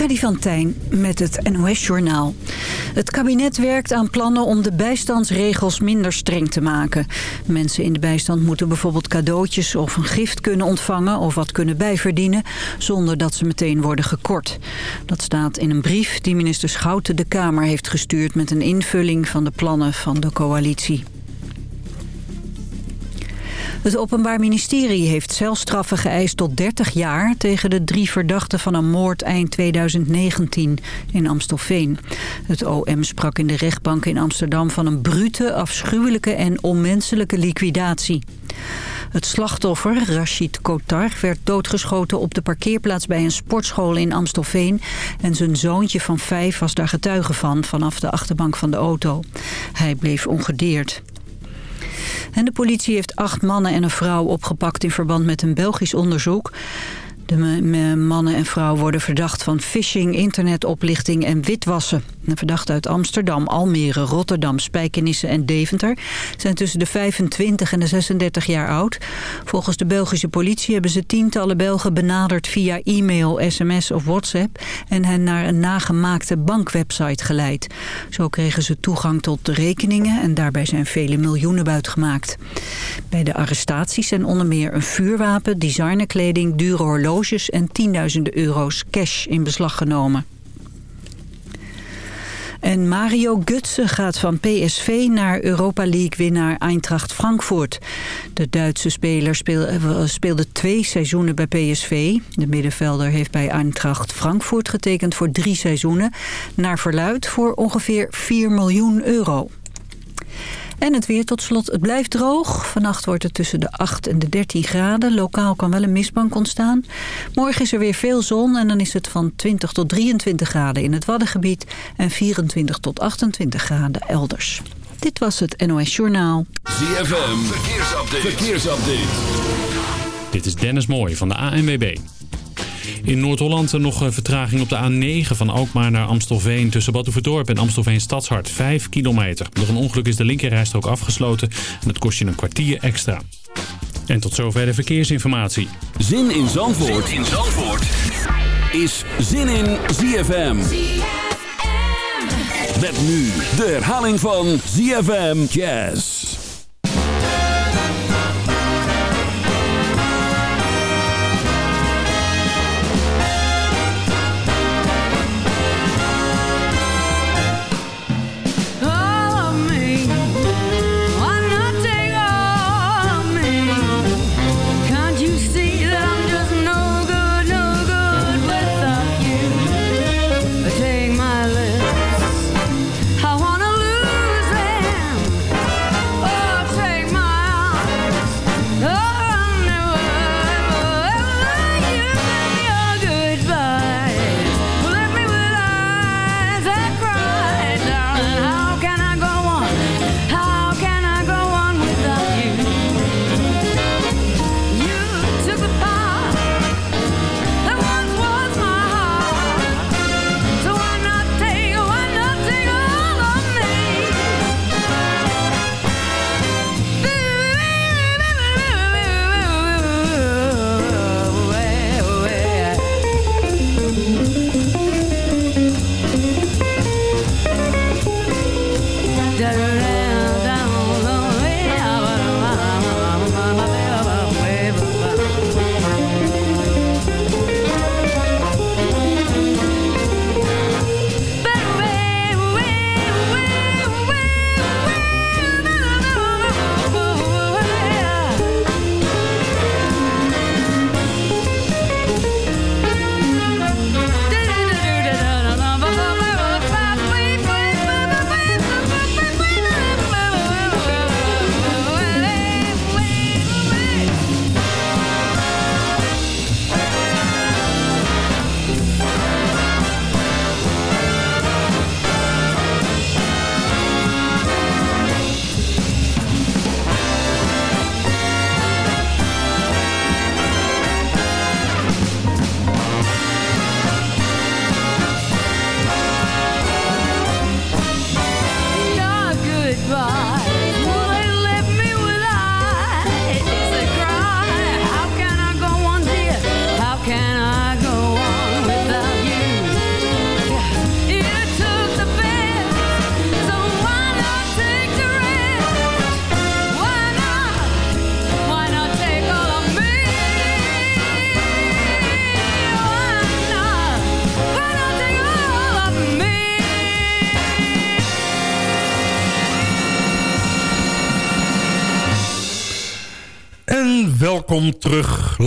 Freddy van Tijn met het NOS-journaal. Het kabinet werkt aan plannen om de bijstandsregels minder streng te maken. Mensen in de bijstand moeten bijvoorbeeld cadeautjes of een gift kunnen ontvangen... of wat kunnen bijverdienen, zonder dat ze meteen worden gekort. Dat staat in een brief die minister Schouten de Kamer heeft gestuurd... met een invulling van de plannen van de coalitie. Het Openbaar Ministerie heeft celstraffen geëist tot 30 jaar... tegen de drie verdachten van een moord eind 2019 in Amstelveen. Het OM sprak in de rechtbank in Amsterdam van een brute, afschuwelijke en onmenselijke liquidatie. Het slachtoffer, Rashid Kotar, werd doodgeschoten op de parkeerplaats bij een sportschool in Amstelveen. En zijn zoontje van vijf was daar getuige van, vanaf de achterbank van de auto. Hij bleef ongedeerd. En de politie heeft acht mannen en een vrouw opgepakt in verband met een Belgisch onderzoek. De mannen en vrouw worden verdacht van phishing, internetoplichting en witwassen. De verdachten uit Amsterdam, Almere, Rotterdam, Spijkenisse en Deventer... zijn tussen de 25 en de 36 jaar oud. Volgens de Belgische politie hebben ze tientallen Belgen benaderd... via e-mail, sms of WhatsApp... en hen naar een nagemaakte bankwebsite geleid. Zo kregen ze toegang tot de rekeningen... en daarbij zijn vele miljoenen buitgemaakt. Bij de arrestaties zijn onder meer een vuurwapen, designerkleding... dure horloges en tienduizenden euro's cash in beslag genomen. En Mario Götze gaat van PSV naar Europa League-winnaar Eintracht Frankfurt. De Duitse speler eh, speelde twee seizoenen bij PSV. De middenvelder heeft bij Eintracht Frankfurt getekend voor drie seizoenen. Naar verluid voor ongeveer 4 miljoen euro. En het weer tot slot. Het blijft droog. Vannacht wordt het tussen de 8 en de 13 graden. Lokaal kan wel een mistbank ontstaan. Morgen is er weer veel zon en dan is het van 20 tot 23 graden in het Waddengebied... en 24 tot 28 graden elders. Dit was het NOS Journaal. ZFM, verkeersupdate. verkeersupdate. Dit is Dennis Mooij van de ANWB. In Noord-Holland nog vertraging op de A9 van Alkmaar naar Amstelveen... tussen Batuverdorp en Amstelveen Stadshart. 5 kilometer. Door een ongeluk is de linkerrijstrook afgesloten... en dat kost je een kwartier extra. En tot zover de verkeersinformatie. Zin in Zandvoort, zin in Zandvoort. is Zin in ZFM. Met nu de herhaling van ZFM Jazz. you.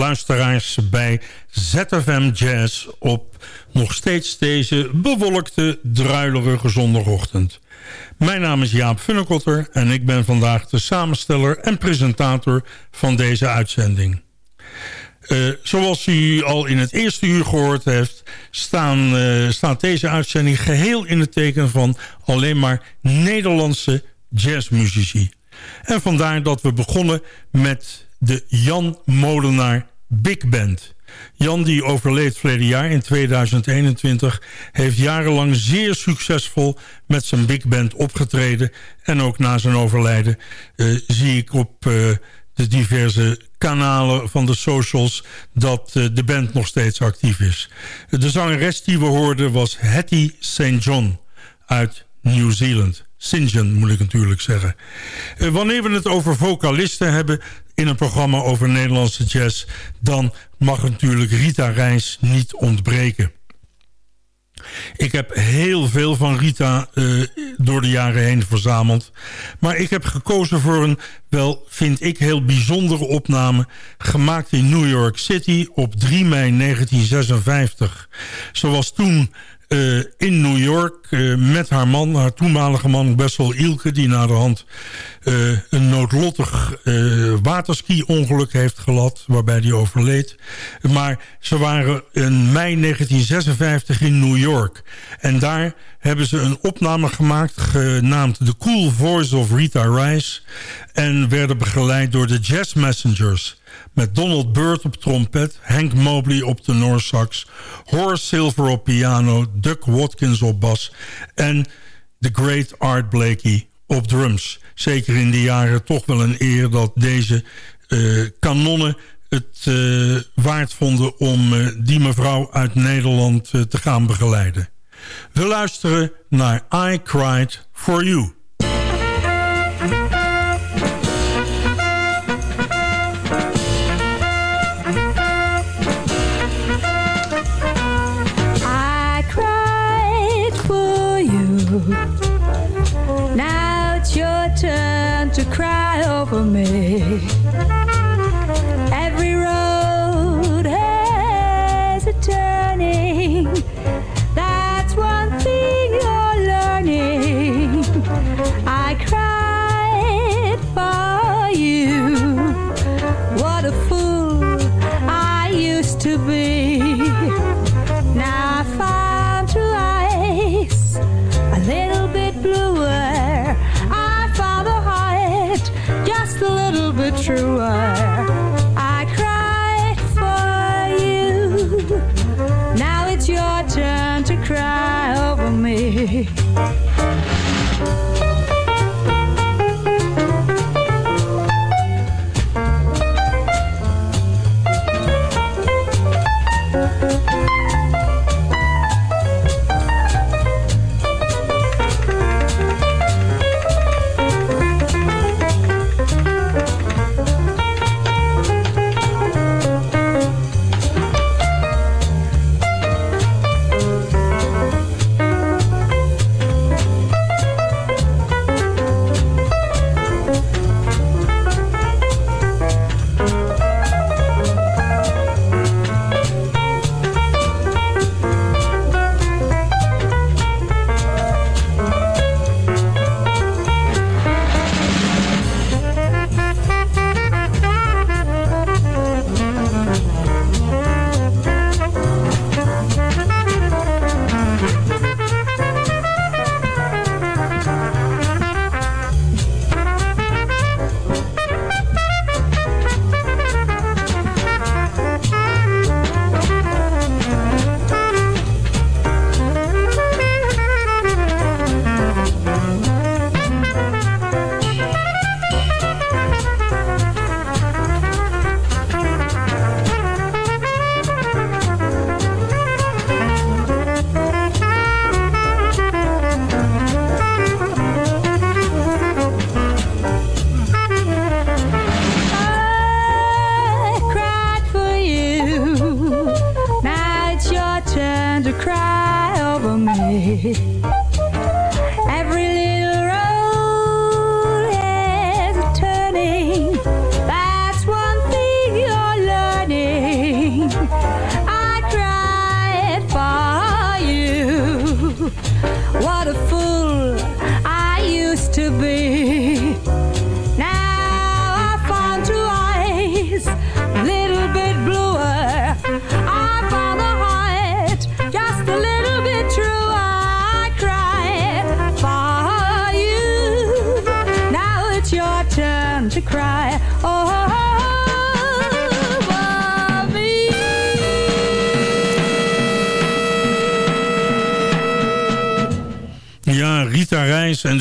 Luisteraars, bij ZFM Jazz... op nog steeds deze bewolkte, druilerige zondagochtend. Mijn naam is Jaap Funnekotter en ik ben vandaag de samensteller en presentator van deze uitzending. Uh, zoals u al in het eerste uur gehoord heeft... Staan, uh, staat deze uitzending geheel in het teken van alleen maar Nederlandse jazzmuzici. En vandaar dat we begonnen met de Jan Molenaar Big Band. Jan die overleed verleden jaar in 2021... heeft jarenlang zeer succesvol met zijn big band opgetreden. En ook na zijn overlijden uh, zie ik op uh, de diverse kanalen van de socials... dat uh, de band nog steeds actief is. De zangeres die we hoorden was Hattie St. John uit Nieuw-Zeeland. St. John moet ik natuurlijk zeggen. wanneer we het over vocalisten hebben in een programma over Nederlandse jazz... dan mag natuurlijk Rita Reis niet ontbreken. Ik heb heel veel van Rita uh, door de jaren heen verzameld. Maar ik heb gekozen voor een, wel vind ik, heel bijzondere opname... gemaakt in New York City op 3 mei 1956. Zoals toen uh, in New York uh, met haar man, haar toenmalige man Bessel Ilke... die na de hand uh, een noodlottig waterski-ongeluk heeft gehad... waarbij hij overleed. Maar ze waren in mei 1956 in New York. En daar hebben ze een opname gemaakt genaamd The Cool Voice of Rita Rice... en werden begeleid door de Jazz Messengers met Donald Byrd op trompet, Hank Mobley op tenorsax... Horace Silver op piano, Duck Watkins op bas... en The Great Art Blakey op drums. Zeker in die jaren toch wel een eer dat deze uh, kanonnen het uh, waard vonden om uh, die mevrouw uit Nederland te gaan begeleiden. We luisteren naar I Cried For You.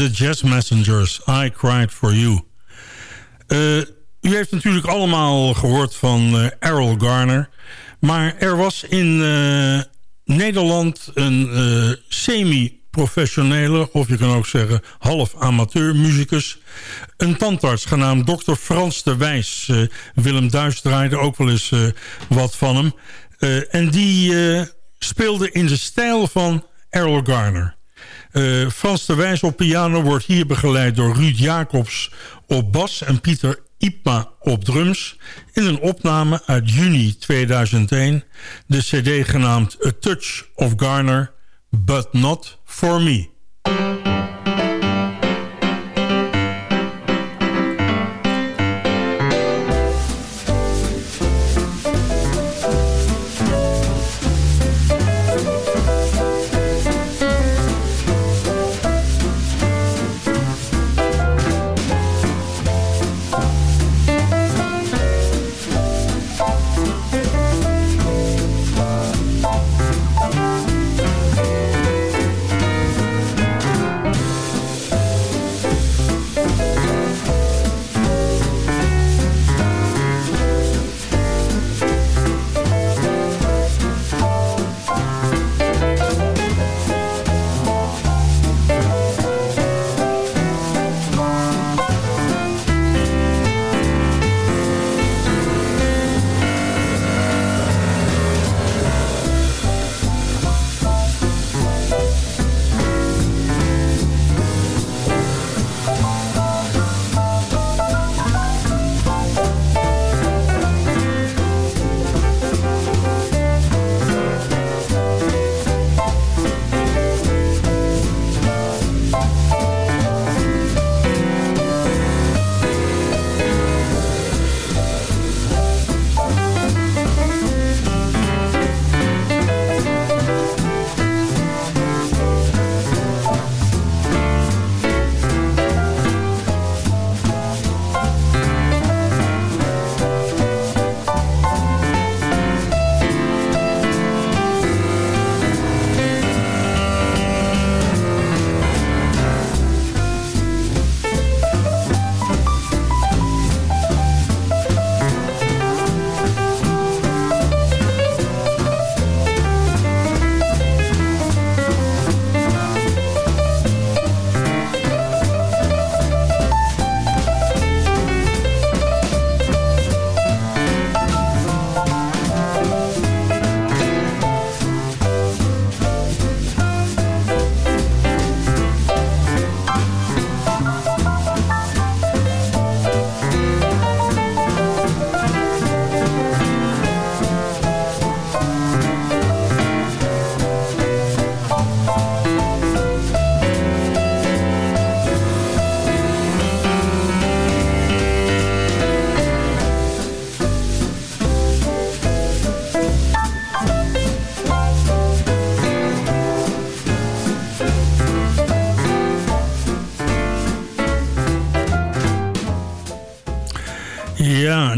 De Jazz Messengers. I Cried For You. Uh, u heeft natuurlijk allemaal gehoord van uh, Errol Garner. Maar er was in uh, Nederland een semi-professionele... of je kan ook zeggen half amateur muzikus. Een tandarts genaamd Dr. Frans de Wijs. Willem Duis draaide ook wel eens wat van hem. en die speelde in de stijl van Errol Garner. Uh, Frans de Wijs op piano wordt hier begeleid door Ruud Jacobs op bas... en Pieter Ipma op drums in een opname uit juni 2001. De cd genaamd A Touch of Garner, But Not For Me.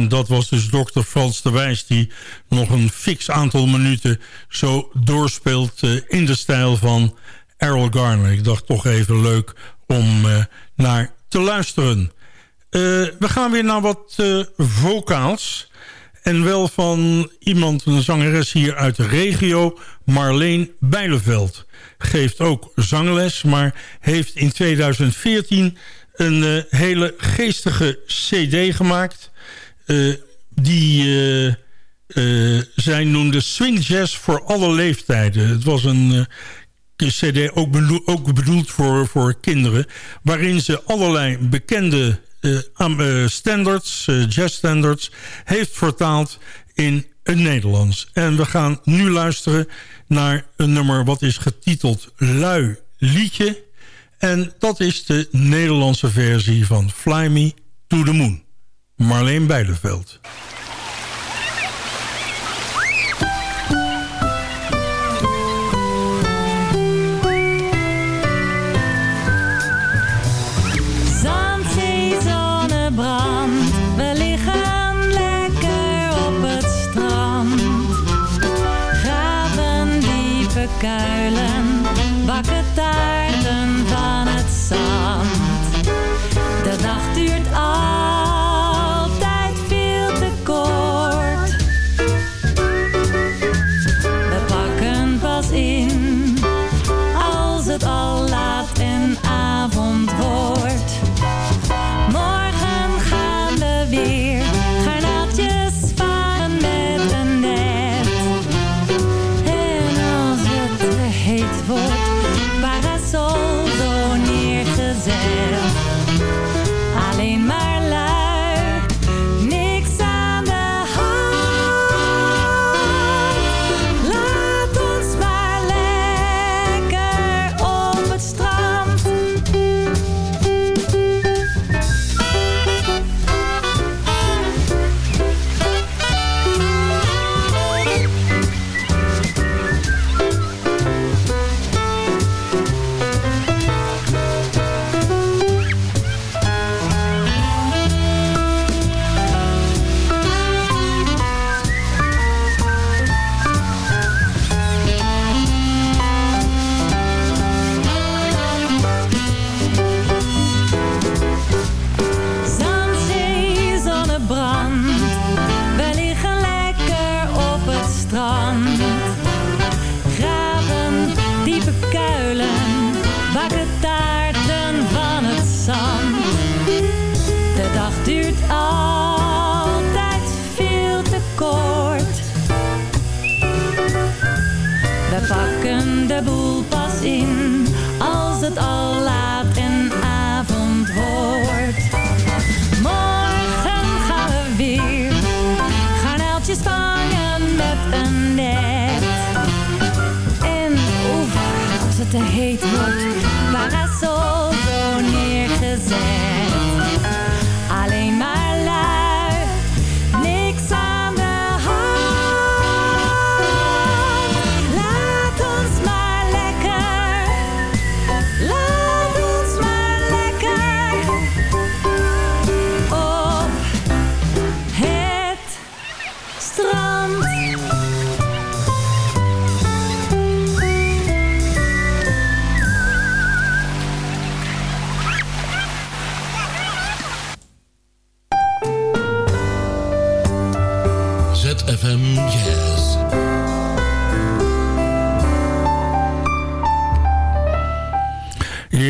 Dat was dus dokter Frans de Wijs... die nog een fix aantal minuten zo doorspeelt... Uh, in de stijl van Errol Garner. Ik dacht toch even leuk om uh, naar te luisteren. Uh, we gaan weer naar wat vocaals. En wel van iemand, een zangeres hier uit de regio... Marleen Bijleveld. Geeft ook zangles, maar heeft in 2014 een hele geestige cd gemaakt... Uh, die uh, uh, zij noemde Swing Jazz voor alle leeftijden. Het was een cd ook, bedoel, ook bedoeld voor, voor kinderen... waarin ze allerlei bekende standards, jazzstandards... heeft vertaald in het Nederlands. En we gaan nu luisteren naar een nummer wat is getiteld Lui Liedje... En dat is de Nederlandse versie van Fly Me to the Moon. Marleen Bijleveld.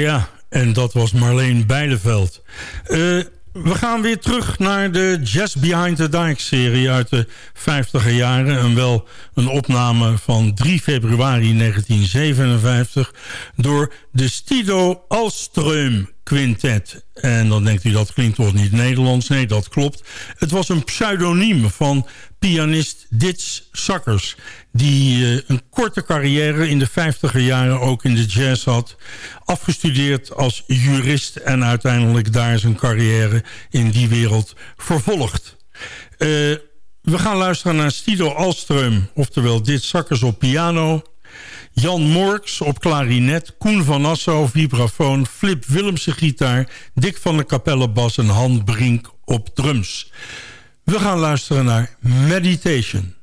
Ja, en dat was Marleen Beideveld. Eh, we gaan weer terug naar de Jazz Behind the Dike serie uit de 50 jaren. En wel een opname van 3 februari 1957 door de Stido Alström Quintet. En dan denkt u dat klinkt toch niet Nederlands? Nee, dat klopt. Het was een pseudoniem van pianist Dits Sakkers... die eh, een korte carrière in de 50er jaren ook in de jazz had. Afgestudeerd als jurist en uiteindelijk daar zijn carrière in die wereld vervolgd. Eh, we gaan luisteren naar Stido Alström, oftewel Dits Sakkers op piano... Jan Morks op klarinet, Koen van Nassau vibrafoon... Flip Willemse gitaar, Dick van der Capelle bas en Han Brink op drums. We gaan luisteren naar Meditation.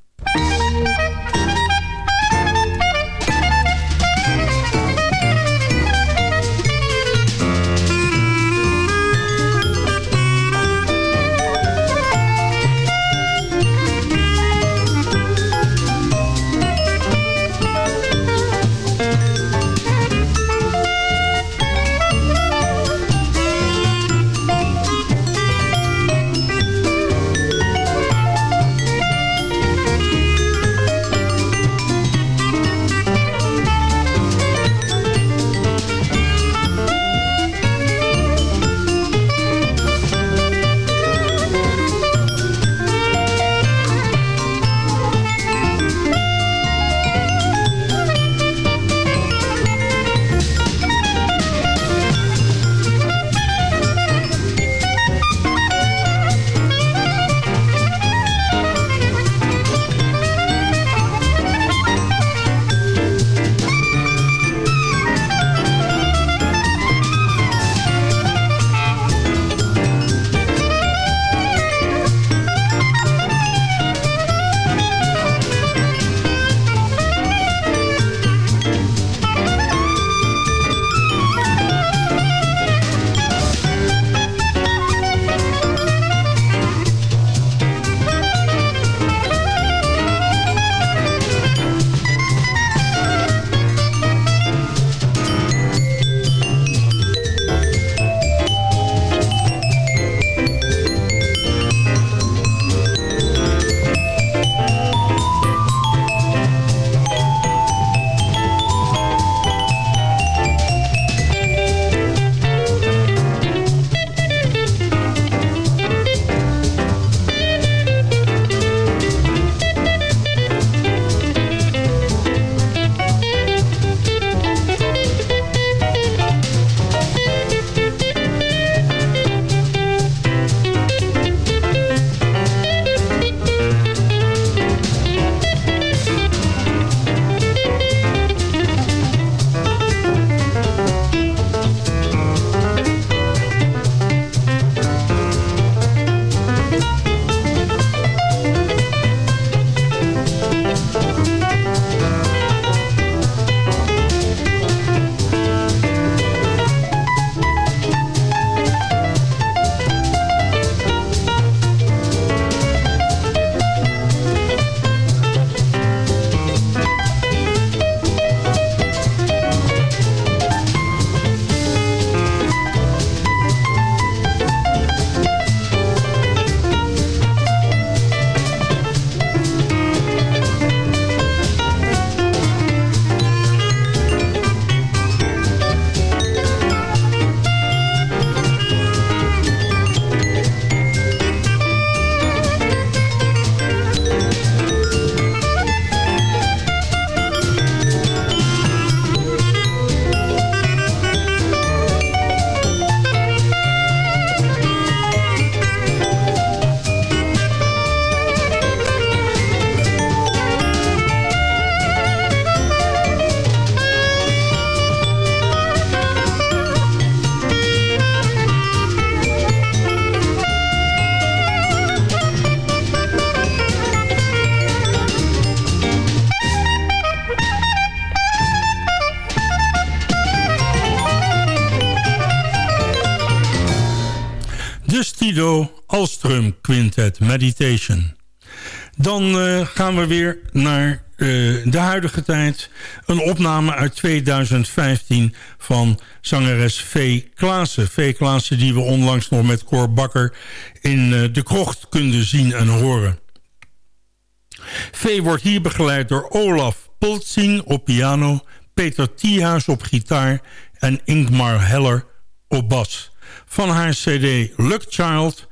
Quintet Meditation. Dan uh, gaan we weer naar uh, de huidige tijd. Een opname uit 2015 van zangeres V. Klaassen. V. Klaassen die we onlangs nog met Cor Bakker in uh, de krocht kunnen zien en horen. V wordt hier begeleid door Olaf Poltzing op piano... Peter Thiehuis op gitaar en Ingmar Heller op bas. Van haar cd Luck Child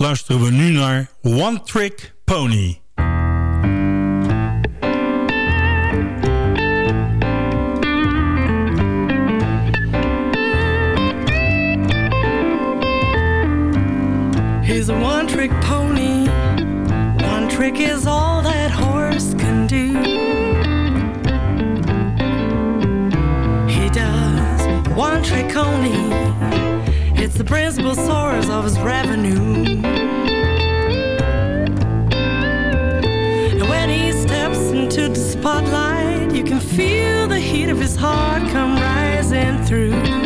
luisteren we nu naar One Trick Pony. He's a one-trick pony. One trick is all that horse can do. He does one trick only. It's the principal source of his revenue. And when he steps into the spotlight, you can feel the heat of his heart come rising through.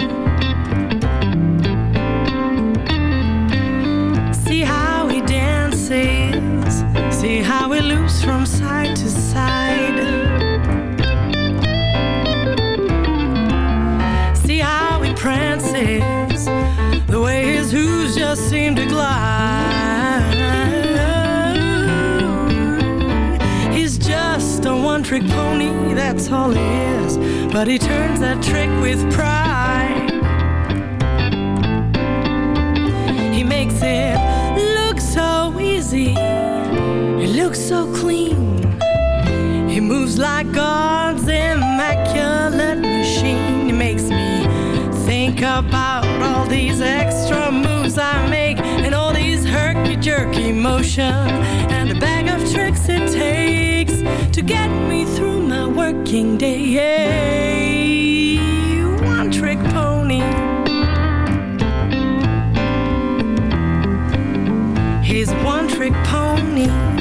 Trick pony, that's all he is. But he turns that trick with pride. He makes it look so easy. It looks so clean. He moves like God's immaculate machine. He makes me think about all these extra moves I make and all these herky jerky motion tricks it takes to get me through my working day. One trick pony. He's one trick pony.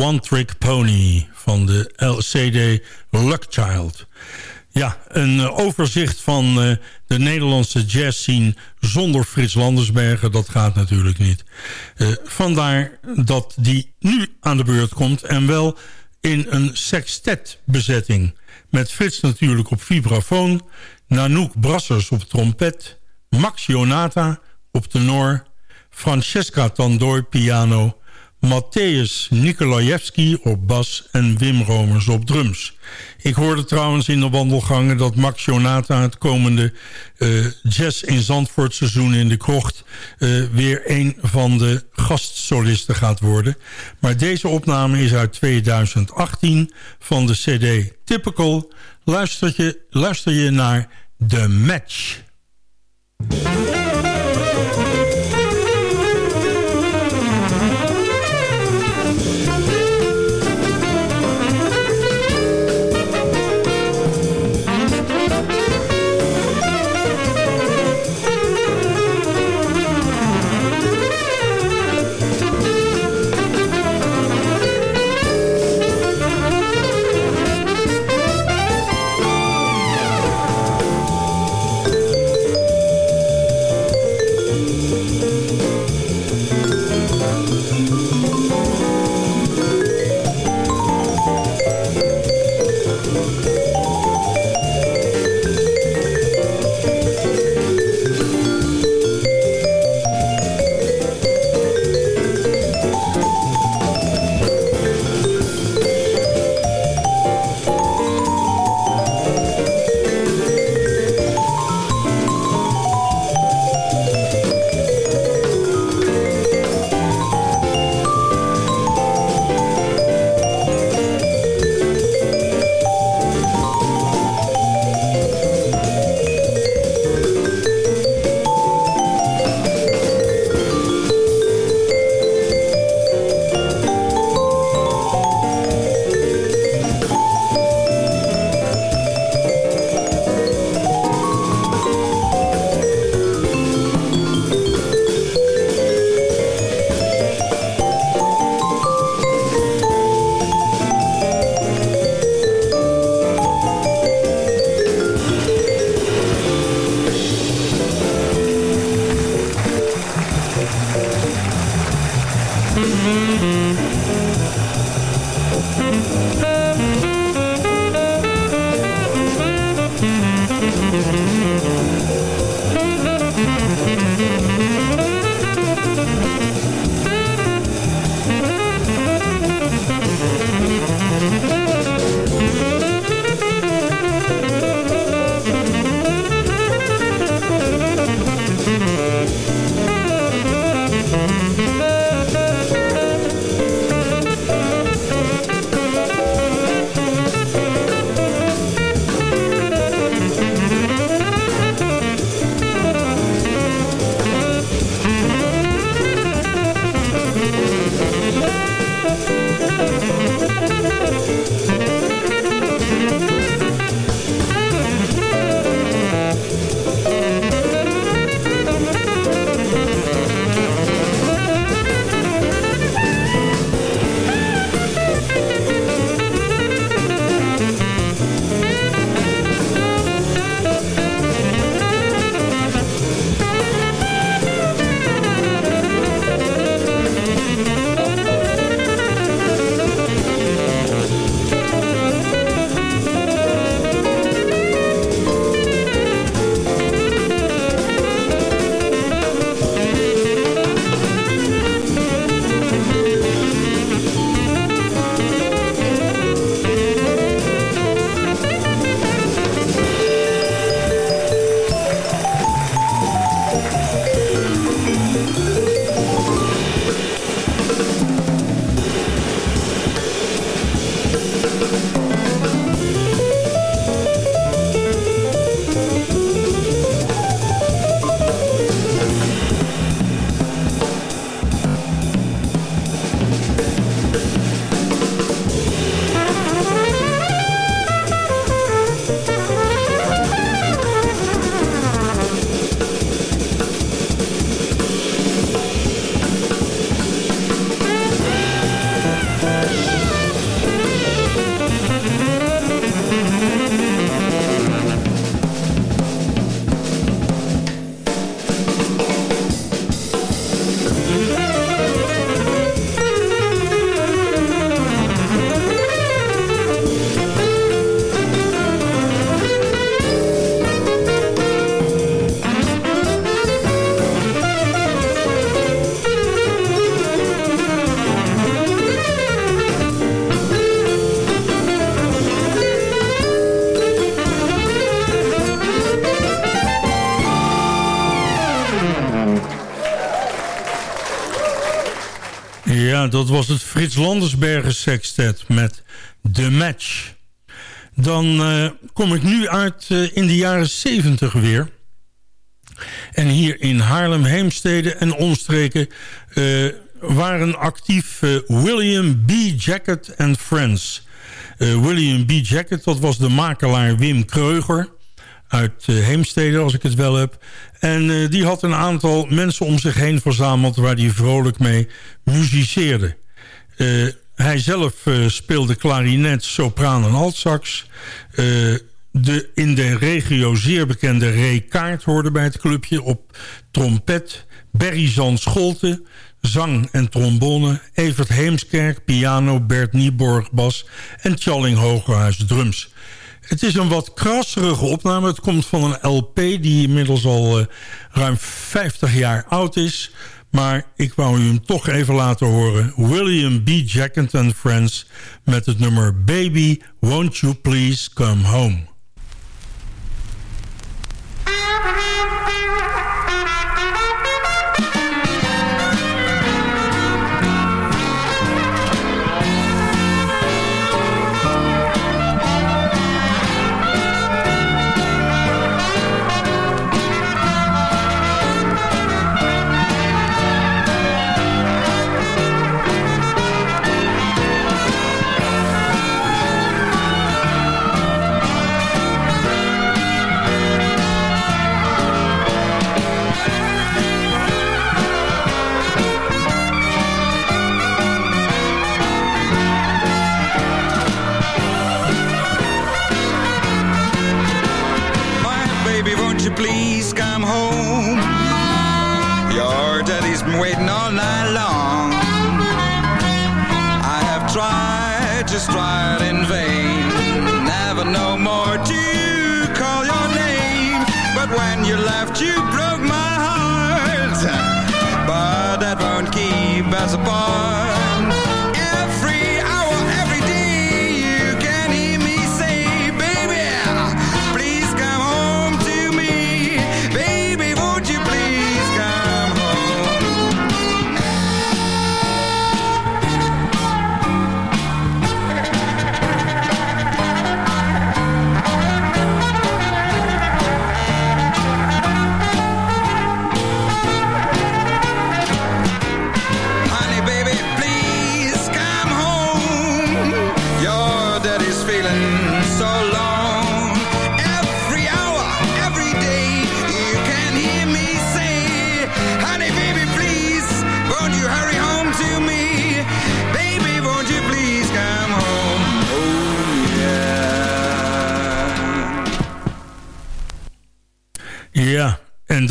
One Trick Pony van de LCD Luck Child. Ja, een eh, overzicht van eh, de Nederlandse jazzscene zonder Frits Landersbergen, dat gaat natuurlijk niet. Eh, vandaar dat die nu aan de beurt komt en wel in een sextet-bezetting. Met Frits natuurlijk op vibrafoon, Nanook Brassers op trompet... Max Jonata op tenor, Francesca Tandoi piano... Matthäus Nikolajewski op bas en Wim Romers op drums. Ik hoorde trouwens in de wandelgangen dat Max Jonata... het komende eh, Jazz in Zandvoort seizoen in de krocht... eh, weer een van de gastsolisten gaat worden. Maar deze opname is uit 2018 van de cd Typical. Luister je, luister je naar The Match. Frits Landersbergen sextet met The Match. Dan uh, kom ik nu uit uh, in de jaren 70 weer. En hier in Haarlem, Heemstede en omstreken... Uh, waren actief William B. Jacket and Friends. William B. Jacket, dat was de makelaar Wim Kreuger... uit Heemstede, als ik het wel heb. En die had een aantal mensen om zich heen verzameld... waar hij vrolijk mee muziceerde. Hij zelf speelde klarinet, sopraan en altsax. De in de regio zeer bekende Ray Kaart hoorde bij het clubje... op trompet, Berry Zand Scholte, zang en trombone... Evert Heemskerk, piano, Bert Nieborg, bas... en Tjalling Hogerhuis, drums. Het is een wat krasserige opname. Het komt van een LP die inmiddels al ruim 50 jaar oud is... Maar ik wou u hem toch even laten horen. William B. Jackett and Friends met het nummer Baby, Won't You Please Come Home. us apart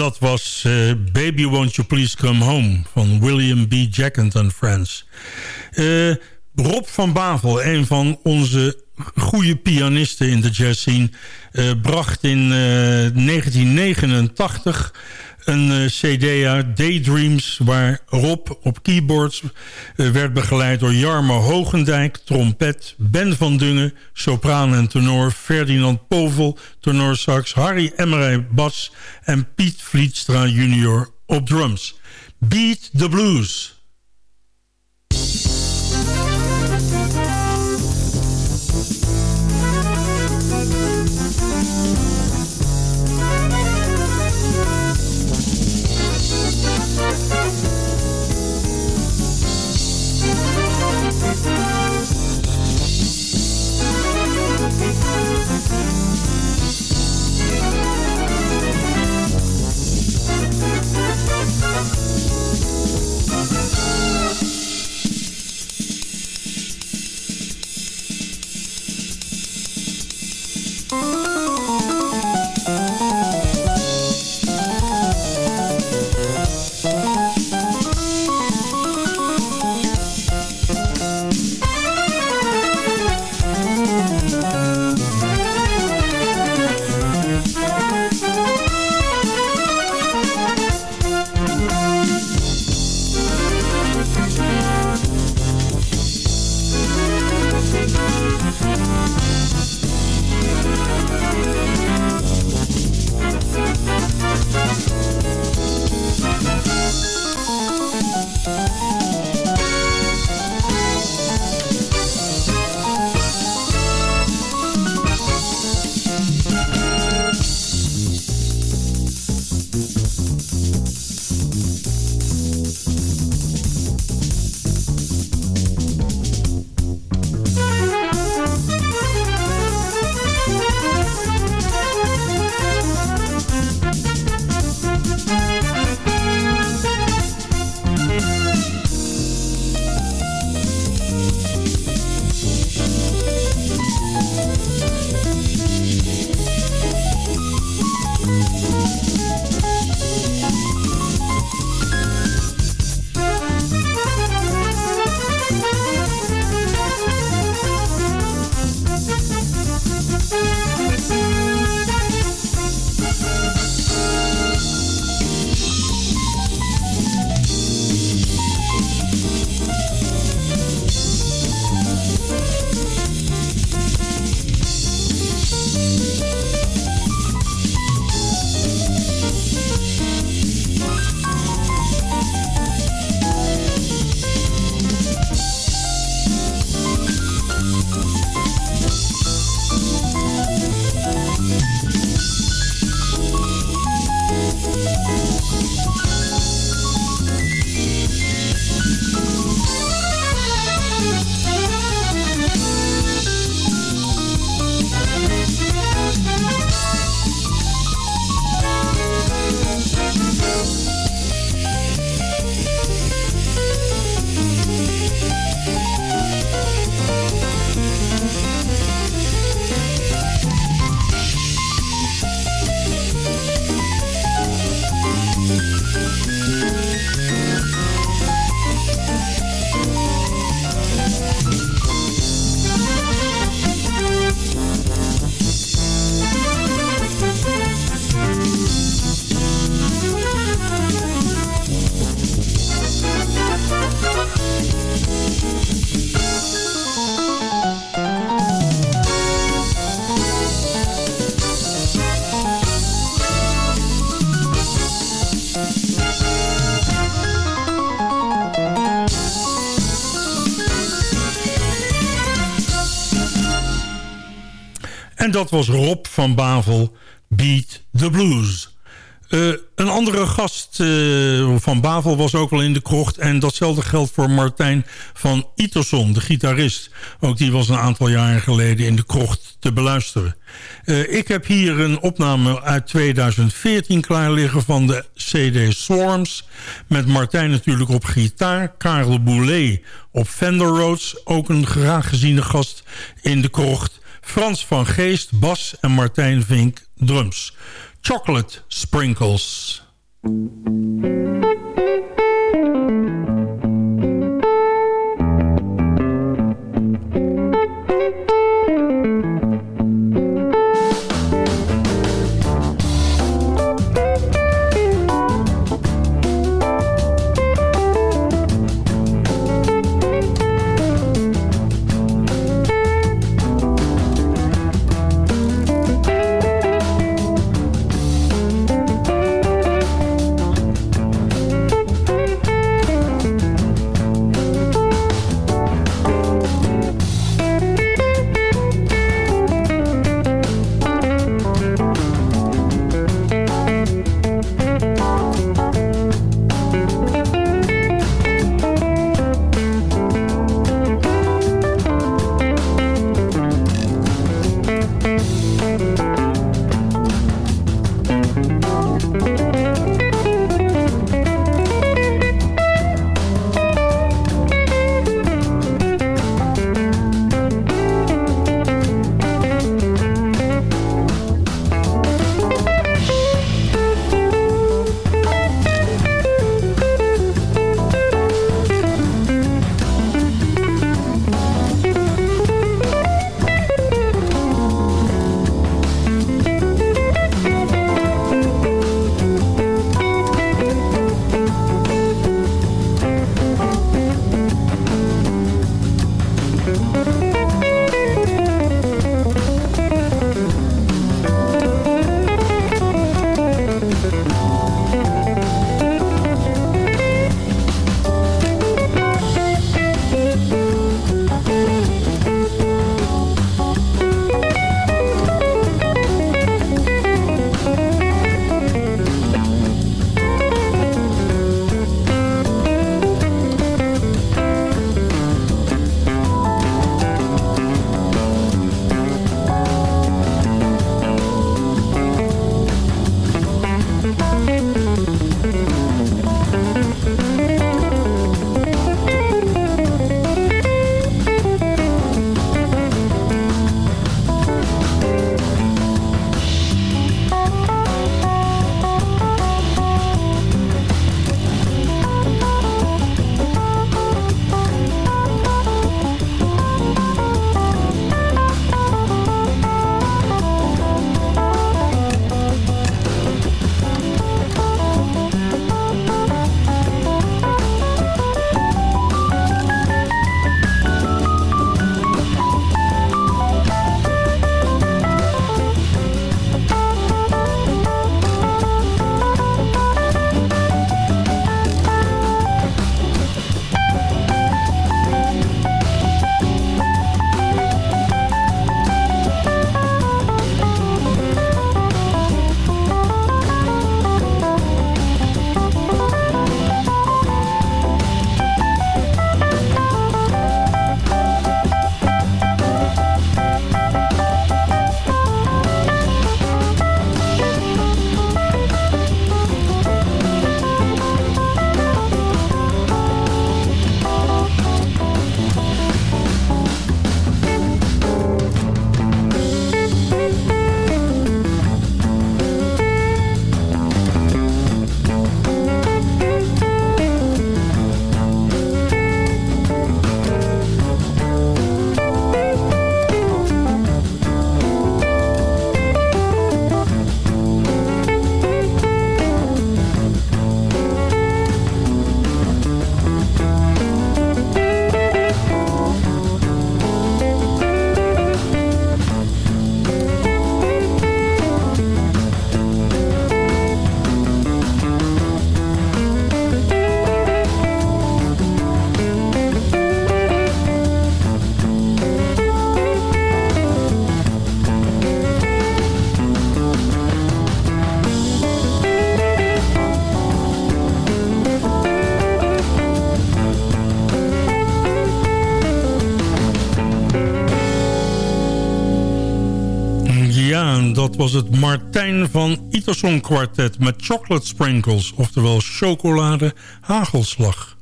dat was uh, Baby Won't You Please Come Home van William B. Jackett and Friends. Uh, Rob van Bavel, een van onze goede pianisten in de jazz scene... Uh, bracht in 1989 een uh, cd uit, Daydreams... waar Rob op keyboards uh, werd begeleid door Jarmo Hogendijk... trompet, Ben van Dungen, sopraan en tenor... Ferdinand Povel, tenorsax, Harry Emmerij, bas... en Piet Vlietstra junior op drums. Beat the Blues... En dat was Rob van Bavel, Beat the Blues. Uh, een andere gast uh, van Bavel was ook al in de krocht. En datzelfde geldt voor Martijn van Iterson, de gitarist. Ook die was een aantal jaren geleden in de krocht te beluisteren. Uh, ik heb hier een opname uit 2014 klaar liggen van de CD Swarms. Met Martijn natuurlijk op gitaar. Karel Boulet op Fender Rhodes. Ook een graag geziene gast in de krocht. Frans van Geest, bas en Martijn Vink, drums. Chocolate Sprinkles. Was het Martijn van Iterson Quartet met Chocolate Sprinkles. Oftewel chocolade hagelslag.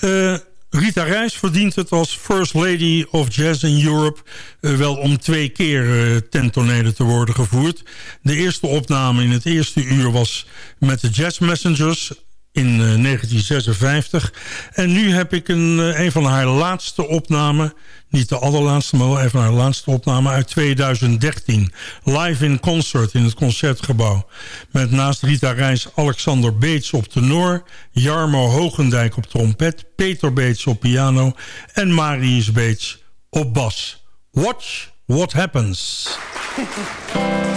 Uh, Rita Reis verdient het als First Lady of Jazz in Europe... Uh, wel om twee keer uh, ten tonele te worden gevoerd. De eerste opname in het eerste uur was met de Jazz Messengers in 1956. En nu heb ik een, een van haar laatste opnamen... niet de allerlaatste, maar wel even haar laatste opname uit 2013. Live in concert in het Concertgebouw. Met naast Rita Reis Alexander Beets op tenor... Jarmo Hogendijk op trompet... Peter Beets op piano... en Marius Beets op bas. Watch what happens.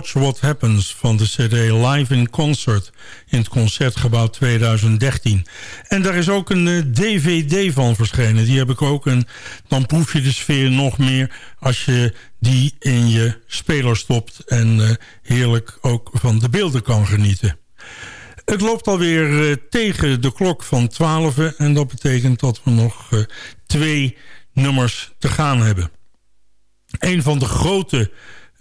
Watch What Happens van de cd Live in Concert in het Concertgebouw 2013. En daar is ook een dvd eh, van verschenen. Die heb ik ook en dan proef je de sfeer nog meer als je die in je speler stopt en uh, heerlijk ook van de beelden kan genieten. Het loopt alweer uh, tegen de klok van 12 en dat betekent dat we nog twee nummers te gaan hebben. Een van de grote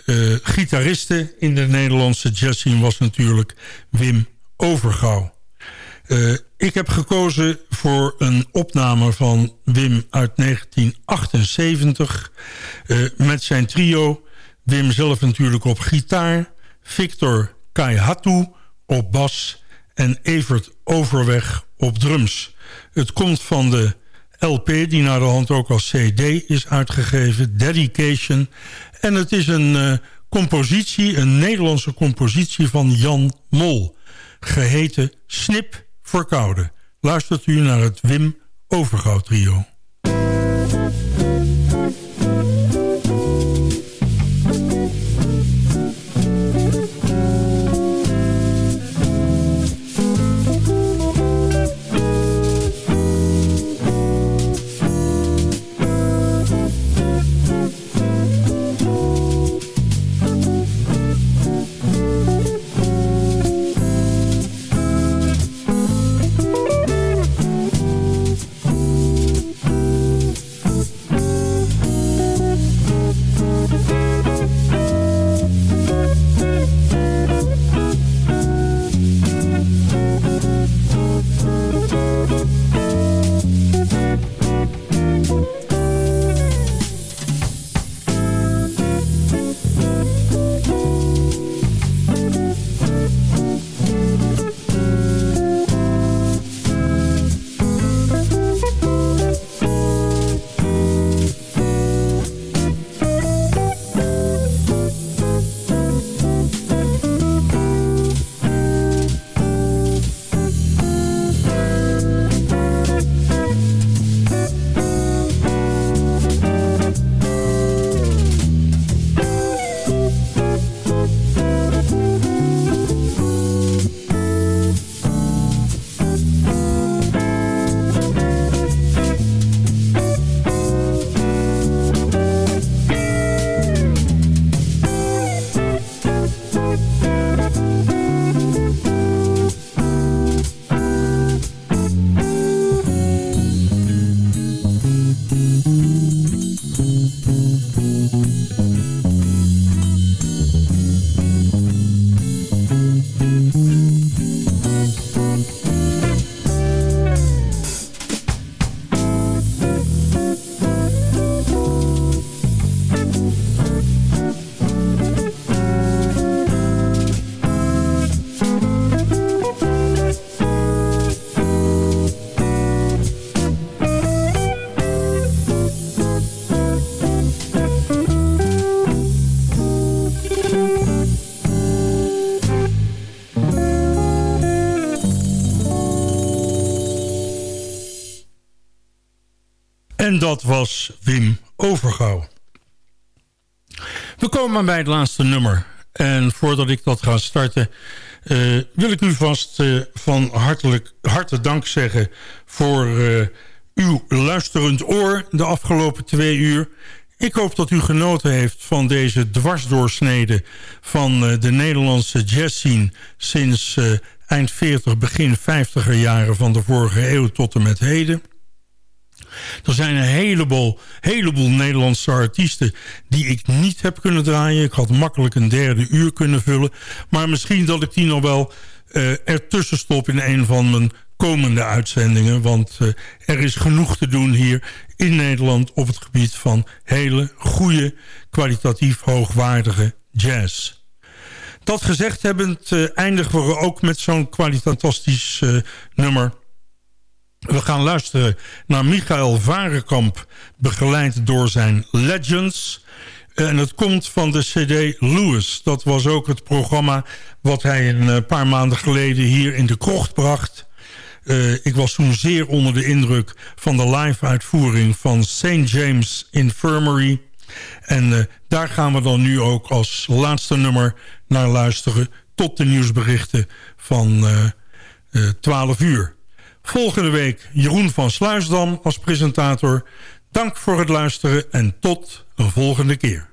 uh, gitaristen in de Nederlandse jazzscene was natuurlijk Wim Overgouw. Uh, ik heb gekozen voor een opname van Wim uit 1978 uh, eh, met zijn trio. Wim zelf natuurlijk op gitaar, Victor Kaihatu op bas en Evert Overweg op drums. Het komt van de LP die naar de hand ook als CD is uitgegeven, Dedication. En het is een uh, compositie, een Nederlandse compositie van Jan Mol. Geheten Snip voor Koude. Luistert u naar het Wim Overgoud trio. En dat was Wim Overgouw. We komen bij het laatste nummer. En voordat ik dat ga starten... Uh, wil ik u vast uh, van hartelijk, harte dank zeggen... voor uh, uw luisterend oor de afgelopen twee uur. Ik hoop dat u genoten heeft van deze dwarsdoorsnede... van de Nederlandse jazzscene sinds eind 40, begin 50er jaren van de vorige eeuw tot en met heden... Er zijn een heleboel, heleboel Nederlandse artiesten die ik niet heb kunnen draaien. Ik had makkelijk een derde uur kunnen vullen. Maar misschien dat ik die nog wel uh, ertussen stop in een van mijn komende uitzendingen. Want uh, er is genoeg te doen hier in Nederland op het gebied van hele goede, kwalitatief hoogwaardige jazz. Dat gezegd hebbend uh, eindigen we ook met zo'n kwalitatisch nummer we gaan luisteren naar Michael Varenkamp, begeleid door zijn Legends. En het komt van de cd Lewis. Dat was ook het programma wat hij een eh, paar maanden geleden hier in de krocht bracht. Uh, ik was toen zeer onder de indruk van de live uitvoering van St. James Infirmary. En eh, daar gaan we dan nu ook als laatste nummer naar luisteren... tot de nieuwsberichten van uh, 12 uur. Volgende week Jeroen van Sluisdam als presentator. Dank voor het luisteren en tot een volgende keer.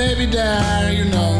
baby die. you know.